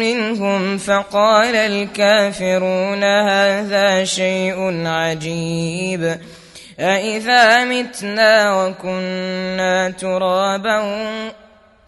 منهم فقال الكافرون هذا شيء عجيب. أإذا متنا وكنا ترابا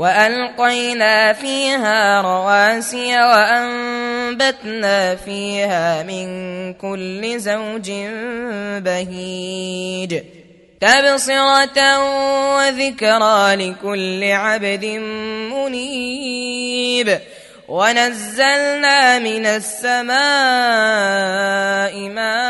وألقينا فيها رواسي وأنبتنا فيها من كل زوج بهيج تبصرة وذكرى لكل عبد منيب ونزلنا من السماء ماء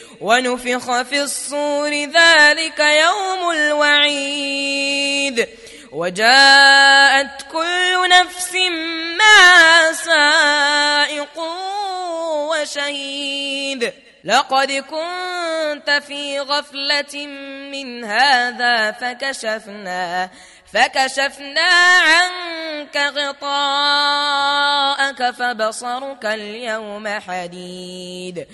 ونفخ في الصور ذلك يوم الوعيد. وجاءت كل نفس معها سائق وشهيد. لقد كنت في غفلة من هذا فكشفنا فكشفنا عنك غطاءك فبصرك اليوم حديد.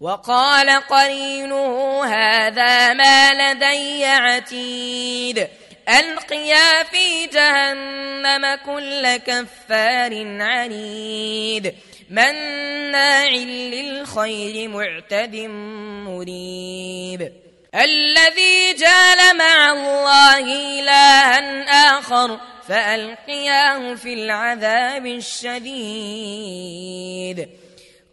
وقال قرينه هذا ما لدي عتيد. ألقيا في جهنم كل كفار عنيد. مناع للخير معتد مريب. الذي جعل مع الله إلها آخر فألقياه في العذاب الشديد.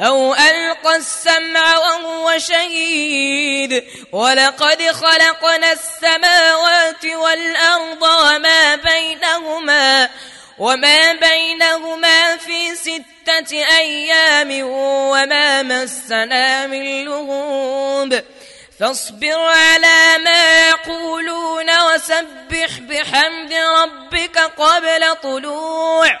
أو ألقى السمع وهو شهيد ولقد خلقنا السماوات والأرض وما بينهما وما بينهما في ستة أيام وما مسنا من لغوب فاصبر على ما يقولون وسبح بحمد ربك قبل طلوع